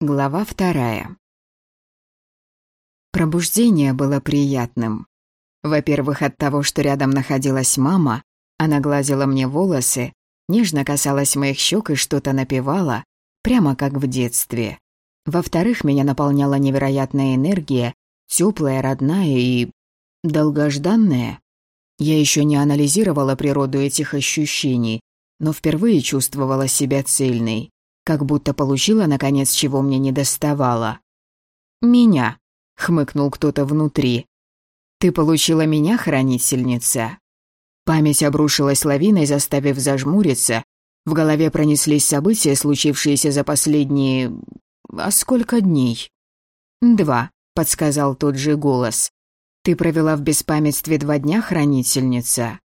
Глава вторая. Пробуждение было приятным. Во-первых, от того, что рядом находилась мама, она гладила мне волосы, нежно касалась моих щек и что-то напевала, прямо как в детстве. Во-вторых, меня наполняла невероятная энергия, теплая, родная и... долгожданная. Я еще не анализировала природу этих ощущений, но впервые чувствовала себя цельной как будто получила, наконец, чего мне не доставало. «Меня», — хмыкнул кто-то внутри. «Ты получила меня, хранительница?» Память обрушилась лавиной, заставив зажмуриться. В голове пронеслись события, случившиеся за последние... А сколько дней? «Два», — подсказал тот же голос. «Ты провела в беспамятстве два дня, хранительница?»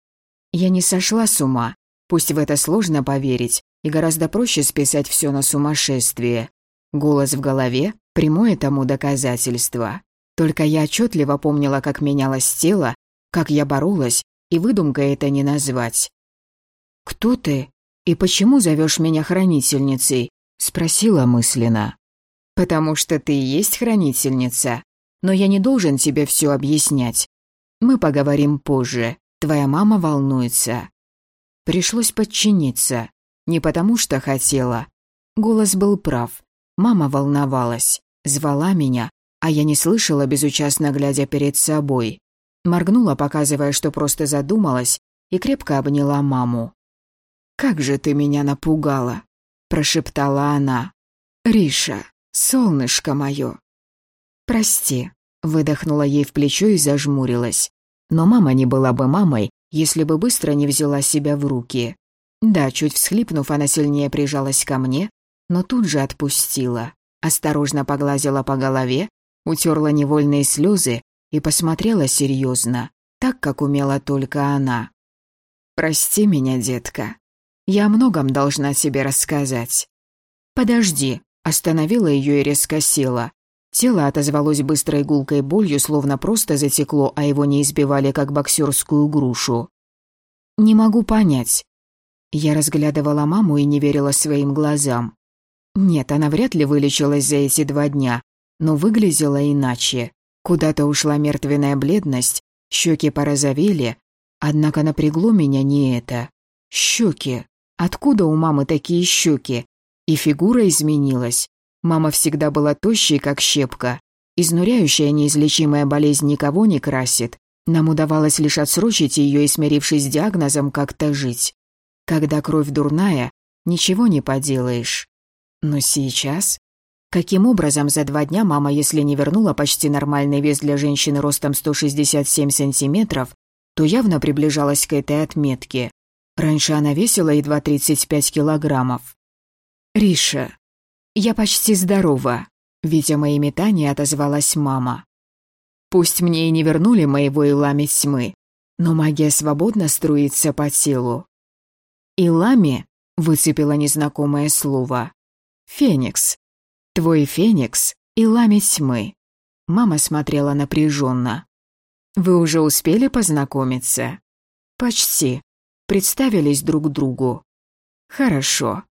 Я не сошла с ума. Пусть в это сложно поверить, и гораздо проще списать все на сумасшествие. Голос в голове — прямое тому доказательство. Только я отчетливо помнила, как менялось тело, как я боролась, и выдумкой это не назвать. «Кто ты? И почему зовешь меня хранительницей?» — спросила мысленно. «Потому что ты и есть хранительница. Но я не должен тебе все объяснять. Мы поговорим позже. Твоя мама волнуется». Пришлось подчиниться. Не потому что хотела. Голос был прав. Мама волновалась, звала меня, а я не слышала, безучастно глядя перед собой. Моргнула, показывая, что просто задумалась, и крепко обняла маму. «Как же ты меня напугала!» – прошептала она. «Риша, солнышко мое!» «Прости», – выдохнула ей в плечо и зажмурилась. Но мама не была бы мамой, если бы быстро не взяла себя в руки. Да, чуть всхлипнув, она сильнее прижалась ко мне, но тут же отпустила. Осторожно погладила по голове, утерла невольные слезы и посмотрела серьезно, так, как умела только она. «Прости меня, детка. Я о многом должна тебе рассказать». «Подожди», — остановила ее и резко села. Тело отозвалось быстрой гулкой болью, словно просто затекло, а его не избивали, как боксерскую грушу. «Не могу понять, я разглядывала маму и не верила своим глазам. Нет, она вряд ли вылечилась за эти два дня, но выглядела иначе. Куда-то ушла мертвенная бледность, щеки порозовели, однако напрягло меня не это. Щеки. Откуда у мамы такие щеки? И фигура изменилась. Мама всегда была тощей, как щепка. Изнуряющая неизлечимая болезнь никого не красит. Нам удавалось лишь отсрочить ее и, смирившись с диагнозом, как-то жить. Когда кровь дурная, ничего не поделаешь. Но сейчас... Каким образом за два дня мама, если не вернула почти нормальный вес для женщины ростом 167 сантиметров, то явно приближалась к этой отметке. Раньше она весила едва 35 килограммов. «Риша, я почти здорова», — видя мои метания, отозвалась мама. «Пусть мне и не вернули моего Илами тьмы, но магия свободно струится по телу. «Илами?» — выцепила незнакомое слово. «Феникс. Твой Феникс — Илами тьмы». Мама смотрела напряженно. «Вы уже успели познакомиться?» «Почти. Представились друг другу». «Хорошо.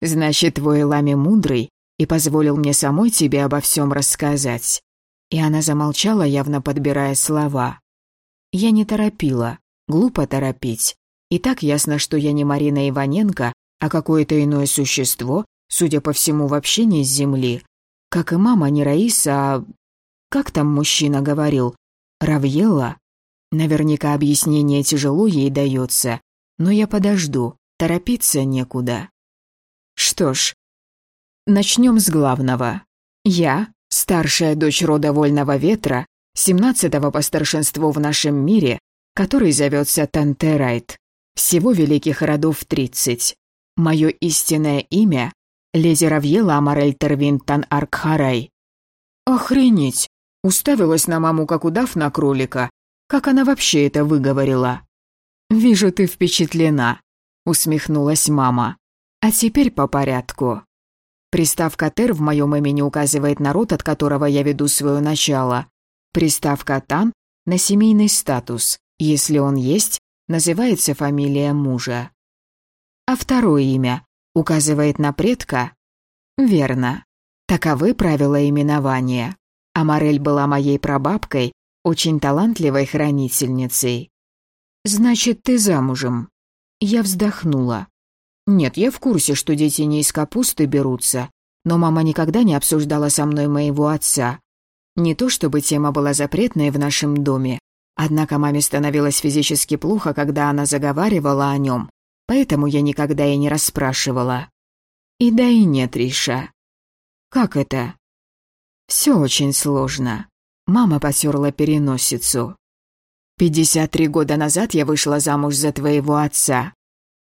Значит, твой Илами мудрый и позволил мне самой тебе обо всем рассказать». И она замолчала, явно подбирая слова. Я не торопила. Глупо торопить. И так ясно, что я не Марина Иваненко, а какое-то иное существо, судя по всему, вообще не с земли. Как и мама не Раиса, а... Как там мужчина говорил? Равьелла? Наверняка объяснение тяжело ей дается, но я подожду, торопиться некуда. Что ж, начнем с главного. Я, старшая дочь рода Вольного Ветра, семнадцатого по старшинству в нашем мире, который зовется Тантерайт. Всего великих родов тридцать. Мое истинное имя — Леди Равьела Амарель Тервинтан Аркхарай. Охренеть! Уставилась на маму, как удав на кролика. Как она вообще это выговорила? «Вижу, ты впечатлена», — усмехнулась мама. «А теперь по порядку». Приставка «тер» в моем имени указывает на род, от которого я веду свое начало. Приставка «тан» — на семейный статус. Если он есть, называется фамилия мужа. А второе имя указывает на предка? Верно. Таковы правила именования. А была моей прабабкой, очень талантливой хранительницей. «Значит, ты замужем?» Я вздохнула. «Нет, я в курсе, что дети не из капусты берутся, но мама никогда не обсуждала со мной моего отца. Не то чтобы тема была запретной в нашем доме, однако маме становилось физически плохо, когда она заговаривала о нем, поэтому я никогда и не расспрашивала. И да и нет, Риша. Как это? Все очень сложно. Мама потерла переносицу. «Пятьдесят три года назад я вышла замуж за твоего отца.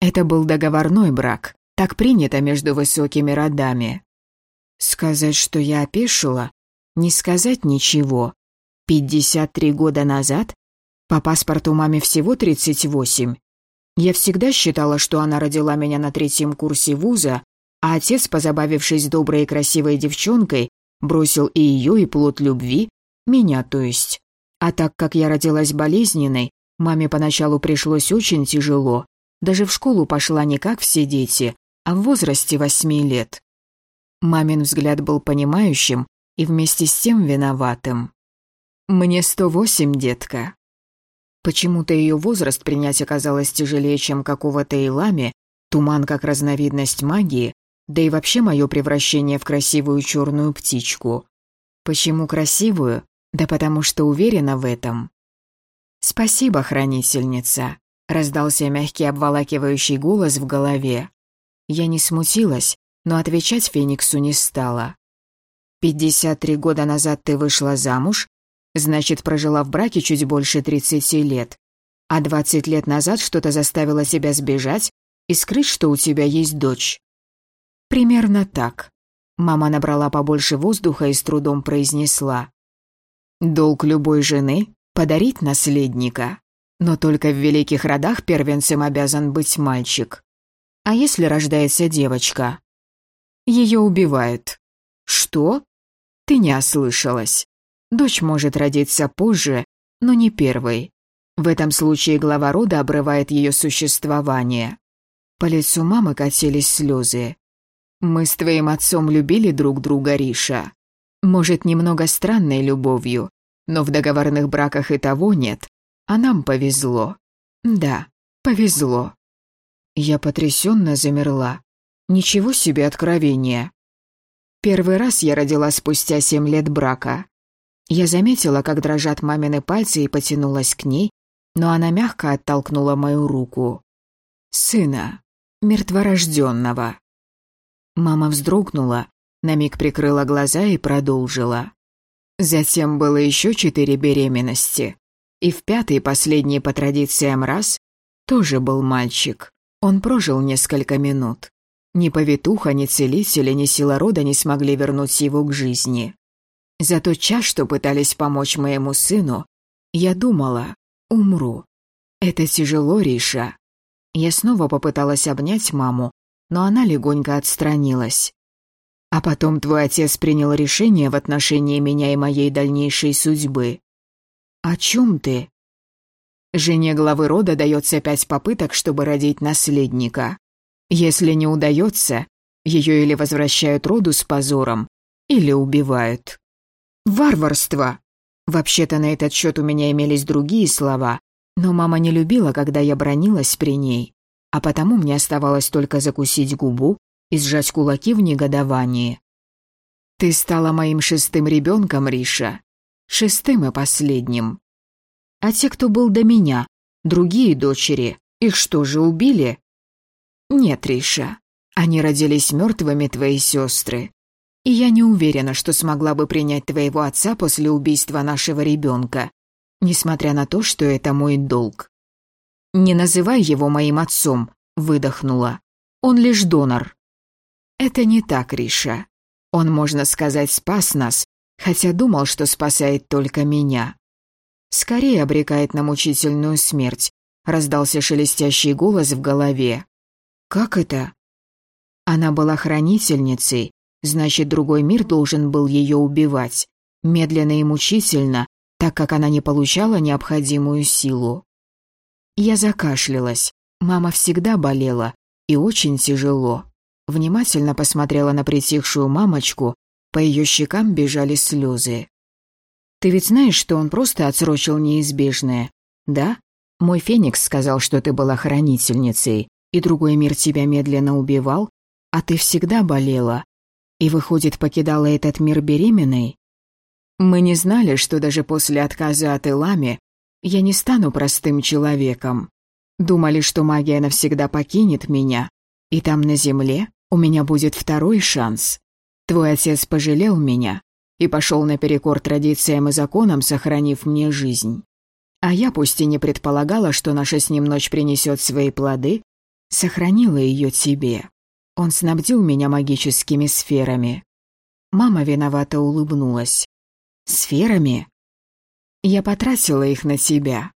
Это был договорной брак, так принято между высокими родами. Сказать, что я опешила, не сказать ничего. Пятьдесят три года назад? По паспорту маме всего тридцать восемь. Я всегда считала, что она родила меня на третьем курсе вуза, а отец, позабавившись доброй и красивой девчонкой, бросил и ее, и плод любви, меня то есть. А так как я родилась болезненной, маме поначалу пришлось очень тяжело. Даже в школу пошла не как все дети, а в возрасте восьми лет. Мамин взгляд был понимающим и вместе с тем виноватым. «Мне сто восемь, детка». Почему-то ее возраст принять оказалось тяжелее, чем какого-то Илами, туман как разновидность магии, да и вообще мое превращение в красивую черную птичку. Почему красивую? Да потому что уверена в этом. «Спасибо, хранительница», — раздался мягкий обволакивающий голос в голове. Я не смутилась, но отвечать Фениксу не стала. «Пятьдесят три года назад ты вышла замуж, значит, прожила в браке чуть больше тридцати лет, а двадцать лет назад что-то заставило тебя сбежать и скрыть, что у тебя есть дочь». «Примерно так», — мама набрала побольше воздуха и с трудом произнесла. Долг любой жены — подарить наследника. Но только в великих родах первенцем обязан быть мальчик. А если рождается девочка? Ее убивают. Что? Ты не ослышалась. Дочь может родиться позже, но не первой. В этом случае глава рода обрывает ее существование. По лицу мамы катились слезы. «Мы с твоим отцом любили друг друга, Риша. Может, немного странной любовью, но в договорных браках и того нет. А нам повезло. Да, повезло. Я потрясенно замерла. Ничего себе откровение. Первый раз я родила спустя семь лет брака. Я заметила, как дрожат мамины пальцы и потянулась к ней, но она мягко оттолкнула мою руку. «Сына, мертворожденного». Мама вздрогнула, на миг прикрыла глаза и продолжила. Затем было еще четыре беременности. И в пятый, последний по традициям раз, тоже был мальчик. Он прожил несколько минут. Ни повитуха, ни целители, ни сила рода не смогли вернуть его к жизни. За тот час, что пытались помочь моему сыну, я думала, умру. Это тяжело, Риша. Я снова попыталась обнять маму, но она легонько отстранилась. А потом твой отец принял решение в отношении меня и моей дальнейшей судьбы. О чем ты? Жене главы рода дается пять попыток, чтобы родить наследника. Если не удается, ее или возвращают роду с позором, или убивают. Варварство! Вообще-то на этот счет у меня имелись другие слова, но мама не любила, когда я бронилась при ней, а потому мне оставалось только закусить губу и сжать кулаки в негодовании. «Ты стала моим шестым ребенком, Риша. Шестым и последним. А те, кто был до меня, другие дочери, их что же, убили?» «Нет, Риша, они родились мертвыми, твои сестры. И я не уверена, что смогла бы принять твоего отца после убийства нашего ребенка, несмотря на то, что это мой долг. Не называй его моим отцом», — выдохнула. «Он лишь донор». Это не так, Риша. Он, можно сказать, спас нас, хотя думал, что спасает только меня. Скорее обрекает на мучительную смерть, раздался шелестящий голос в голове. Как это? Она была хранительницей, значит, другой мир должен был ее убивать, медленно и мучительно, так как она не получала необходимую силу. Я закашлялась. Мама всегда болела, и очень тяжело. Внимательно посмотрела на притихшую мамочку, По ее щекам бежали слезы. «Ты ведь знаешь, что он просто отсрочил неизбежное, да? Мой Феникс сказал, что ты была хранительницей, и другой мир тебя медленно убивал, а ты всегда болела. И, выходит, покидала этот мир беременной? Мы не знали, что даже после отказа от Илами я не стану простым человеком. Думали, что магия навсегда покинет меня, и там на земле у меня будет второй шанс. Твой отец пожалел меня и пошел наперекор традициям и законам, сохранив мне жизнь. А я, пусть и не предполагала, что наша с ним ночь принесет свои плоды, сохранила ее тебе. Он снабдил меня магическими сферами. Мама виновато улыбнулась. Сферами? Я потратила их на тебя.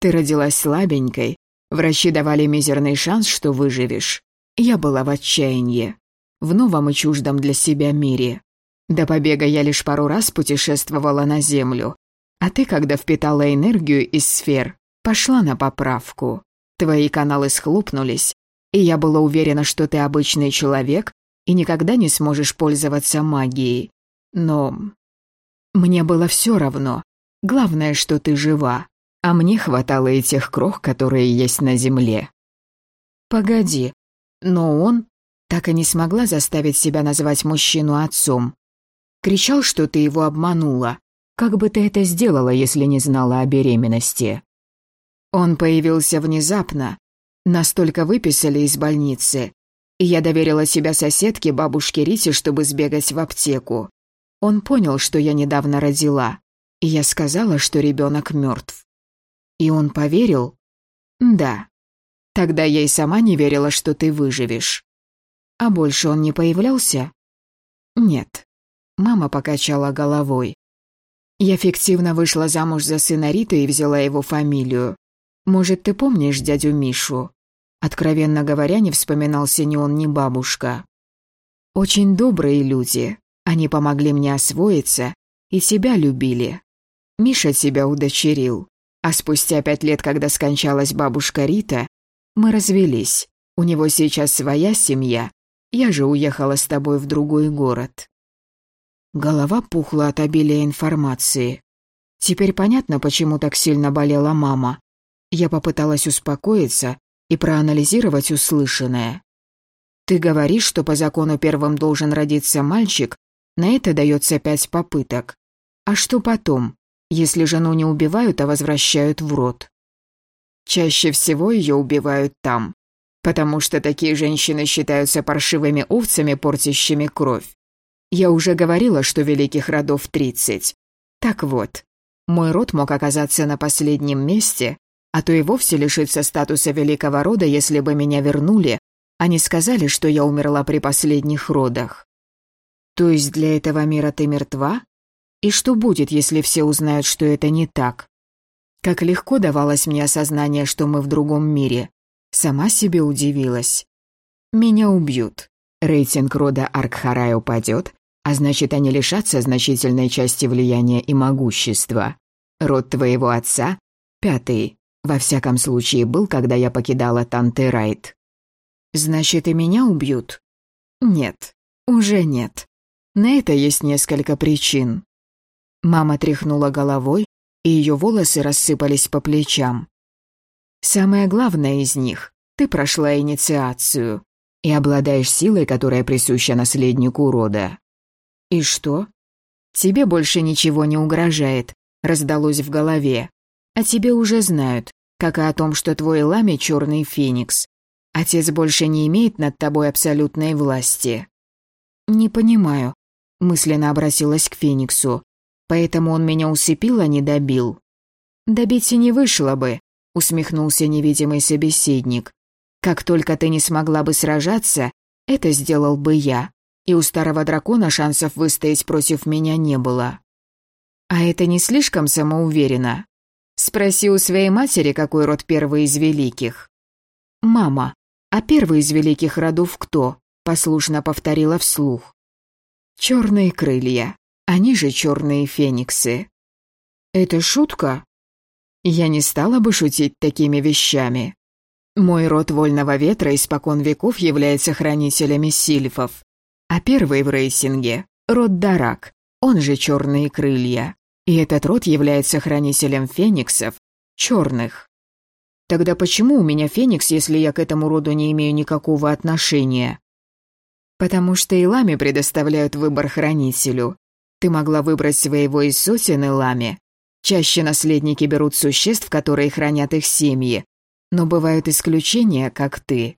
Ты родилась слабенькой, врачи давали мизерный шанс, что выживешь. Я была в отчаянии, в новом и чуждом для себя мире. До побега я лишь пару раз путешествовала на Землю, а ты, когда впитала энергию из сфер, пошла на поправку. Твои каналы схлопнулись, и я была уверена, что ты обычный человек и никогда не сможешь пользоваться магией. Но мне было все равно. Главное, что ты жива, а мне хватало и тех крох, которые есть на земле. Погоди, но он так и не смогла заставить себя назвать мужчину отцом. Кричал, что ты его обманула. Как бы ты это сделала, если не знала о беременности? Он появился внезапно. Настолько выписали из больницы. И я доверила себя соседке, бабушке Рите, чтобы сбегать в аптеку. Он понял, что я недавно родила. И я сказала, что ребенок мертв. И он поверил? Да. Тогда я и сама не верила, что ты выживешь. А больше он не появлялся? Нет. Мама покачала головой. Я фиктивно вышла замуж за сына Риты и взяла его фамилию. Может, ты помнишь дядю Мишу? Откровенно говоря, не вспоминался ни он, ни бабушка. Очень добрые люди. Они помогли мне освоиться и себя любили. Миша тебя удочерил. А спустя пять лет, когда скончалась бабушка Рита, мы развелись. У него сейчас своя семья. Я же уехала с тобой в другой город. Голова пухла от обилия информации. Теперь понятно, почему так сильно болела мама. Я попыталась успокоиться и проанализировать услышанное. Ты говоришь, что по закону первым должен родиться мальчик, на это дается пять попыток. А что потом, если жену не убивают, а возвращают в род? Чаще всего ее убивают там, потому что такие женщины считаются паршивыми овцами, портящими кровь. Я уже говорила, что великих родов тридцать. Так вот, мой род мог оказаться на последнем месте, а то и вовсе лишиться статуса великого рода, если бы меня вернули, а не сказали, что я умерла при последних родах. То есть для этого мира ты мертва? И что будет, если все узнают, что это не так? Как легко давалось мне осознание, что мы в другом мире. Сама себе удивилась. Меня убьют. Рейтинг рода Аркхарай упадет, а значит, они лишатся значительной части влияния и могущества. Род твоего отца — пятый, во всяком случае был, когда я покидала Танте Райт. Значит, и меня убьют? Нет, уже нет. На это есть несколько причин. Мама тряхнула головой, и ее волосы рассыпались по плечам. Самое главное из них — ты прошла инициацию и обладаешь силой, которая присуща наследнику рода. И что? Тебе больше ничего не угрожает, раздалось в голове. А тебе уже знают, как и о том, что твой Лами — черный феникс. Отец больше не имеет над тобой абсолютной власти. Не понимаю, мысленно обратилась к Фениксу. Поэтому он меня усыпил, а не добил. Добить и не вышло бы, усмехнулся невидимый собеседник. Как только ты не смогла бы сражаться, это сделал бы я. И у старого дракона шансов выстоять против меня не было. А это не слишком самоуверенно? Спроси у своей матери, какой род первый из великих. Мама, а первый из великих родов кто? Послушно повторила вслух. Черные крылья. Они же черные фениксы. Это шутка? Я не стала бы шутить такими вещами. Мой род вольного ветра испокон веков является хранителями сильфов, а первый в рейсинге Род Дарак, он же Черные Крылья. И этот род является хранителем фениксов, черных. Тогда почему у меня феникс, если я к этому роду не имею никакого отношения? Потому что Илами предоставляют выбор хранителю. Ты могла выбрать своего из сотен Илами. Чаще наследники берут существ, которые хранят их семьи. Но бывают исключения, как ты.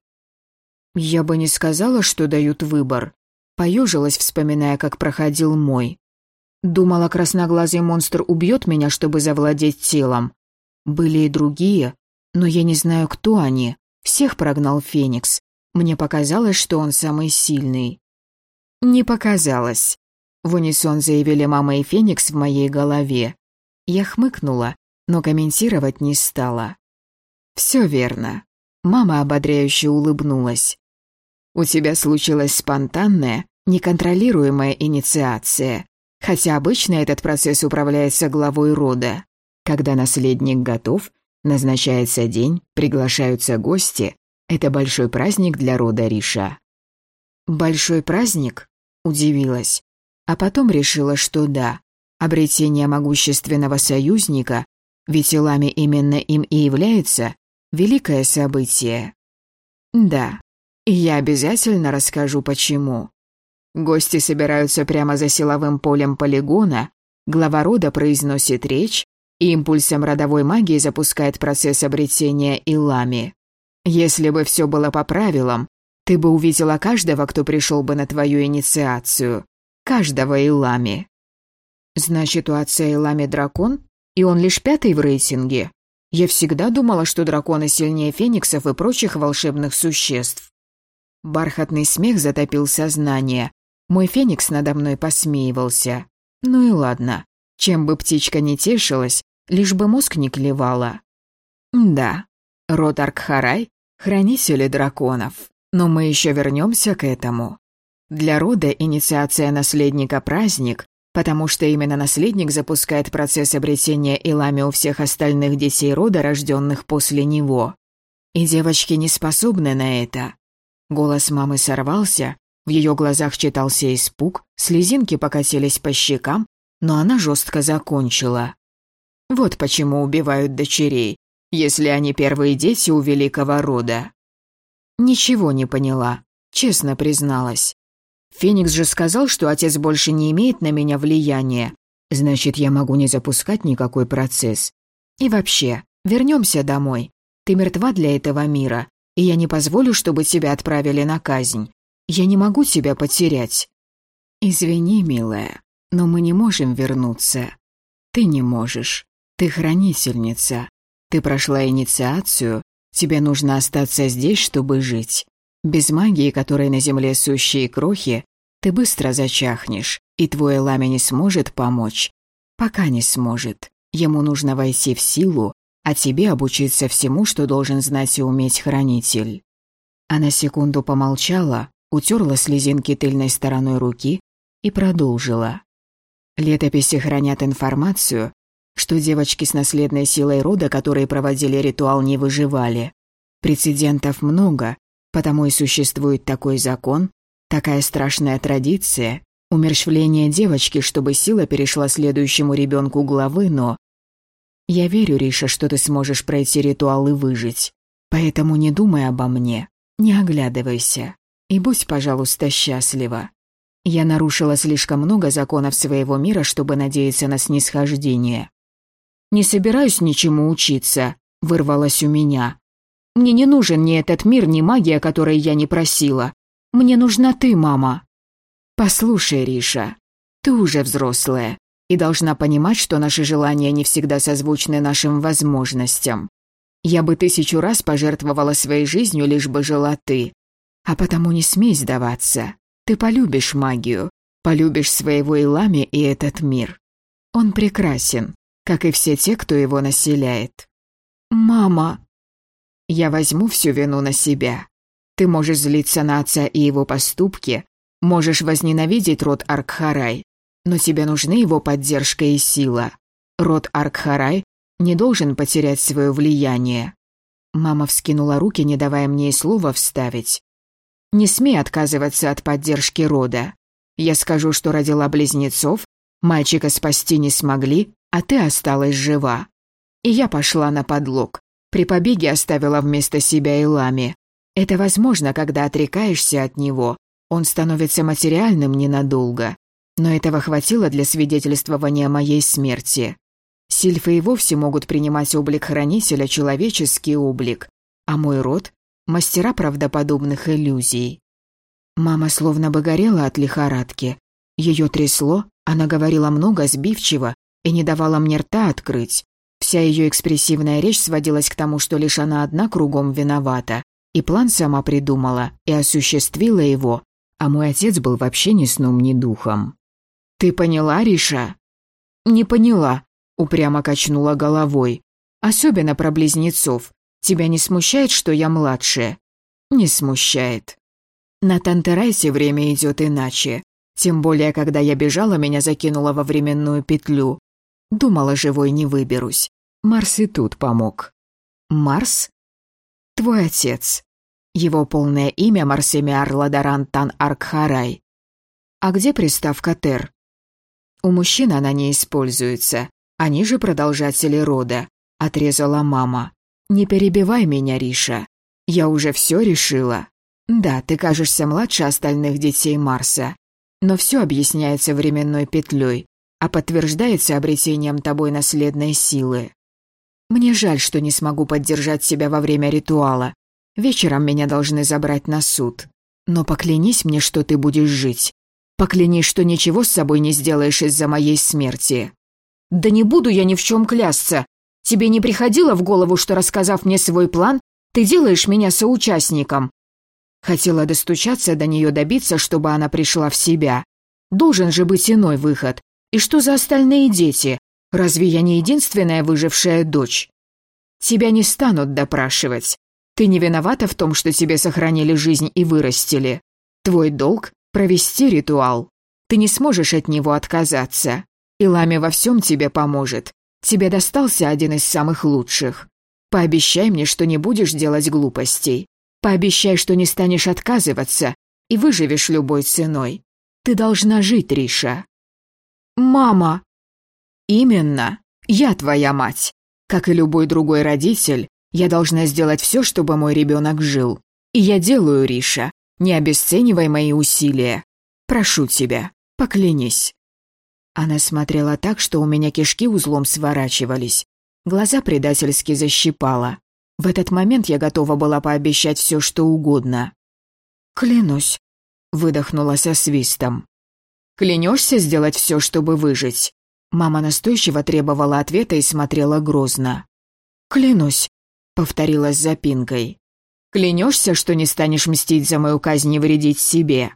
Я бы не сказала, что дают выбор. Поежилась, вспоминая, как проходил мой. Думала, красноглазый монстр убьет меня, чтобы завладеть телом. Были и другие, но я не знаю, кто они. Всех прогнал Феникс. Мне показалось, что он самый сильный. Не показалось. В унисон заявили мама и Феникс в моей голове. Я хмыкнула, но комментировать не стала. Все верно. Мама ободряюще улыбнулась. У тебя случилась спонтанная, неконтролируемая инициация, хотя обычно этот процесс управляется главой рода. Когда наследник готов, Назначается день, приглашаются гости. Это большой праздник для рода Риша. «Большой праздник?» – удивилась. А потом решила, что да. Обретение могущественного союзника, ведь Илами именно им и является, великое событие. Да, и я обязательно расскажу, почему. Гости собираются прямо за силовым полем полигона, глава рода произносит речь, Импульсом родовой магии запускает процесс обретения Илами. Если бы все было по правилам, ты бы увидела каждого, кто пришел бы на твою инициацию. Каждого Илами. Значит, у отца Илами дракон, и он лишь пятый в рейтинге. Я всегда думала, что драконы сильнее фениксов и прочих волшебных существ. Бархатный смех затопил сознание. Мой феникс надо мной посмеивался. Ну и ладно. Чем бы птичка не тешилась, лишь бы мозг не клевала. Да, род Аркхарай — хранители драконов, но мы еще вернемся к этому. Для рода инициация наследника — праздник, потому что именно наследник запускает процесс обретения Илами у всех остальных детей рода, рожденных после него. И девочки не способны на это. Голос мамы сорвался, в ее глазах читался испуг, слезинки покатились по щекам, но она жестко закончила. Вот почему убивают дочерей, если они первые дети у великого рода. Ничего не поняла, честно призналась. Феникс же сказал, что отец больше не имеет на меня влияния. Значит, я могу не запускать никакой процесс. И вообще, вернемся домой. Ты мертва для этого мира, и я не позволю, чтобы тебя отправили на казнь. Я не могу тебя потерять. Извини, милая, но мы не можем вернуться. Ты не можешь. Ты хранительница. Ты прошла инициацию. Тебе нужно остаться здесь, чтобы жить. Без магии, которой на земле сущие крохи, ты быстро зачахнешь, и твой ламя не сможет помочь. Пока не сможет. Ему нужно войти в силу, а тебе обучиться всему, что должен знать и уметь хранитель. Она секунду помолчала, утерла слезинки тыльной стороной руки и продолжила. Летописи хранят информацию, что девочки с наследной силой рода, которые проводили ритуал, не выживали. Прецедентов много, потому и существует такой закон, такая страшная традиция, умерщвление девочки, чтобы сила перешла следующему ребенку главы, но... Я верю, Риша, что ты сможешь пройти ритуал и выжить. Поэтому не думай обо мне, не оглядывайся. И будь, пожалуйста, счастлива. Я нарушила слишком много законов своего мира, чтобы надеяться на снисхождение. «Не собираюсь ничему учиться», — вырвалось у меня. «Мне не нужен ни этот мир, ни магия, которой я не просила. Мне нужна ты, мама». «Послушай, Риша, ты уже взрослая и должна понимать, что наши желания не всегда созвучны нашим возможностям. Я бы тысячу раз пожертвовала своей жизнью, лишь бы жила ты. А потому не смей сдаваться. Ты полюбишь магию, полюбишь своего Илами и этот мир. Он прекрасен, как и все те, кто его населяет. «Мама!» «Я возьму всю вину на себя. Ты можешь злиться на отца и его поступки, можешь возненавидеть род Аркхарай, но тебе нужны его поддержка и сила. Род Аркхарай не должен потерять свое влияние». Мама вскинула руки, не давая мне и слова вставить. «Не смей отказываться от поддержки рода. Я скажу, что родила близнецов, мальчика спасти не смогли, а ты осталась жива. И я пошла на подлог. При побеге оставила вместо себя Илами. Это возможно, когда отрекаешься от него. Он становится материальным ненадолго. Но этого хватило для свидетельствования моей смерти. Сильфы и вовсе могут принимать облик хранителя, человеческий облик, а мой род — мастера правдоподобных иллюзий. Мама словно бы горела от лихорадки. Ее трясло, она говорила много сбивчиво и не давала мне рта открыть. Вся ее экспрессивная речь сводилась к тому, что лишь она одна кругом виновата. И план сама придумала, и осуществила его, а мой отец был вообще ни сном, ни духом. «Ты поняла, Риша?» «Не поняла», — упрямо качнула головой. «Особенно про близнецов. Тебя не смущает, что я младше?» «Не смущает». На Тантерайсе время идет иначе. Тем более, когда я бежала, меня закинуло во временную петлю. Думала, живой не выберусь. Марс и тут помог. Марс? Твой отец. Его полное имя Марсемиар Ладаран Тан Аркхарай. А где приставка «тер»? У мужчин она не используется. Они же продолжатели рода. Отрезала мама. Не перебивай меня, Риша. Я уже все решила. Да, ты кажешься младше остальных детей Марса. Но все объясняется временной петлей, а подтверждается обретением тобой наследной силы. Мне жаль, что не смогу поддержать себя во время ритуала. Вечером меня должны забрать на суд. Но поклянись мне, что ты будешь жить. Поклянись, что ничего с собой не сделаешь из-за моей смерти». «Да не буду я ни в чем клясться. Тебе не приходило в голову, что, рассказав мне свой план, ты делаешь меня соучастником?» Хотела достучаться до нее, добиться, чтобы она пришла в себя. Должен же быть иной выход. И что за остальные дети? Разве я не единственная выжившая дочь? Тебя не станут допрашивать. Ты не виновата в том, что тебе сохранили жизнь и вырастили. Твой долг провести ритуал. Ты не сможешь от него отказаться. Илами во всем тебе поможет. Тебе достался один из самых лучших. Пообещай мне, что не будешь делать глупостей. Пообещай, что не станешь отказываться и выживешь любой ценой. Ты должна жить, Риша. Мама. Именно. Я твоя мать. Как и любой другой родитель, я должна сделать все, чтобы мой ребенок жил. И я делаю, Риша. Не обесценивай мои усилия. Прошу тебя, поклянись». Она смотрела так, что у меня кишки узлом сворачивались. Глаза предательски защипала. В этот момент я готова была пообещать все, что угодно. «Клянусь», — выдохнула со свистом. «Клянешься сделать все, чтобы выжить?» Мама настойчиво требовала ответа и смотрела грозно. «Клянусь», — повторила с запинкой. Клянешься, что не станешь мстить за мою казнь и вредить себе?»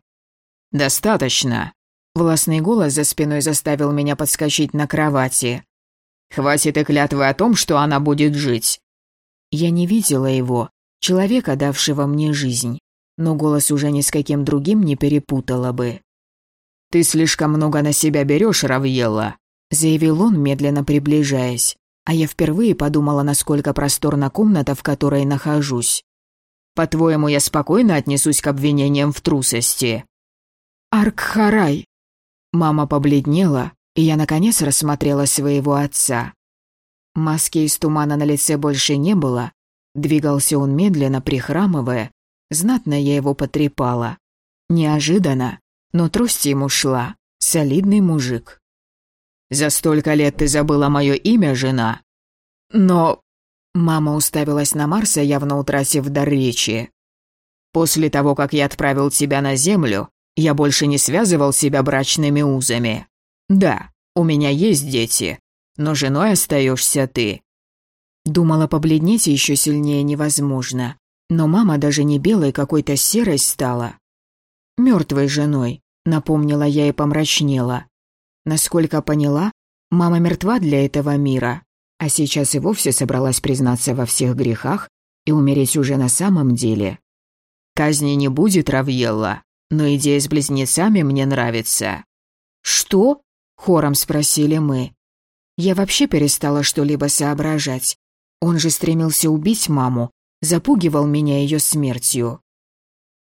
«Достаточно». Властный голос за спиной заставил меня подскочить на кровати. «Хватит и клятвы о том, что она будет жить». Я не видела его, человека, давшего мне жизнь, но голос уже ни с каким другим не перепутала бы. «Ты слишком много на себя берешь, Равьелла», — заявил он, медленно приближаясь. А я впервые подумала, насколько просторна комната, в которой нахожусь. По-твоему, я спокойно отнесусь к обвинениям в трусости?» «Аркхарай!» Мама побледнела, и я наконец рассмотрела своего отца. Маски из тумана на лице больше не было. Двигался он медленно, прихрамывая. Знатно я его потрепала. Неожиданно, но трость ему шла. Солидный мужик. «За столько лет ты забыла мое имя, жена?» «Но Мама уставилась на Марса, явно утратив дар речи. «После того, как я отправил тебя на Землю, я больше не связывал себя брачными узами. Да, у меня есть дети, но женой остаешься ты». Думала, побледнеть еще сильнее невозможно. Но мама даже не белой, какой-то серой стала. Мертвой женой, напомнила я и помрачнела. Насколько поняла, мама мертва для этого мира а сейчас и вовсе собралась признаться во всех грехах и умереть уже на самом деле. Казни не будет, Равьелла, но идея с близнецами мне нравится. Что? Хором спросили мы. Я вообще перестала что-либо соображать. Он же стремился убить маму, запугивал меня ее смертью.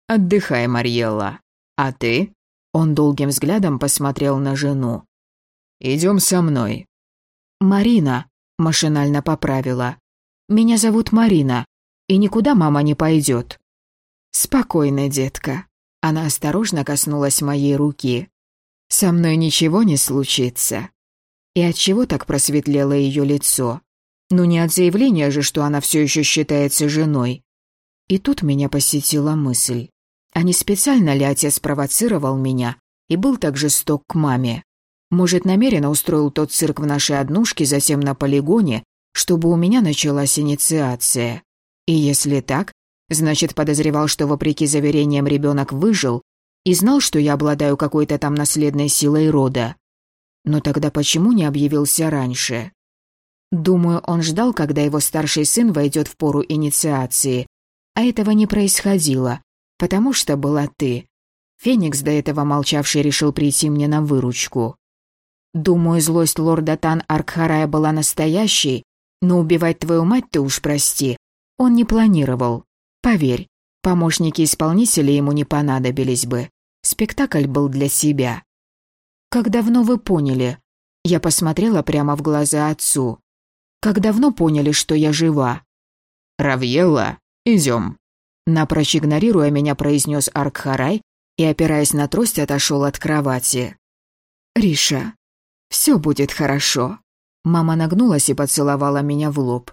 Отдыхай, Марьелла. А ты? Он долгим взглядом посмотрел на жену. «Идем со мной». «Марина», — машинально поправила. «Меня зовут Марина, и никуда мама не пойдет». «Спокойно, детка». Она осторожно коснулась моей руки. «Со мной ничего не случится». И от чего так просветлело ее лицо? Ну не от заявления же, что она все еще считается женой. И тут меня посетила мысль. А не специально ли отец провоцировал меня и был так жесток к маме? Может, намеренно устроил тот цирк в нашей однушке, затем на полигоне, чтобы у меня началась инициация? И если так, значит, подозревал, что вопреки заверениям ребенок выжил и знал, что я обладаю какой-то там наследной силой рода. Но тогда почему не объявился раньше? Думаю, он ждал, когда его старший сын войдет в пору инициации. А этого не происходило, потому что была ты. Феникс, до этого молчавший, решил прийти мне на выручку. Думаю, злость лорда Тан Аркхарая была настоящей, но убивать твою мать ты уж прости. Он не планировал. Поверь, помощники исполнителя ему не понадобились бы. Спектакль был для себя. Как давно вы поняли? Я посмотрела прямо в глаза отцу. Как давно поняли, что я жива?» «Равьелла, идем», — напрочь игнорируя меня, произнес Аркхарай и, опираясь на трость, отошел от кровати. «Риша, все будет хорошо». Мама нагнулась и поцеловала меня в лоб.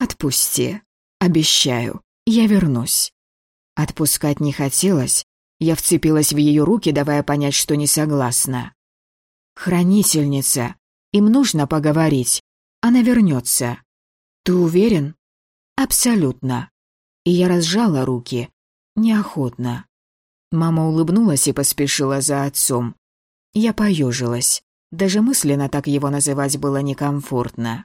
«Отпусти. Обещаю, я вернусь». Отпускать не хотелось. Я вцепилась в ее руки, давая понять, что не согласна. «Хранительница, им нужно поговорить. Она вернется. Ты уверен? Абсолютно. И я разжала руки. Неохотно. Мама улыбнулась и поспешила за отцом. Я поежилась. Даже мысленно так его называть было некомфортно.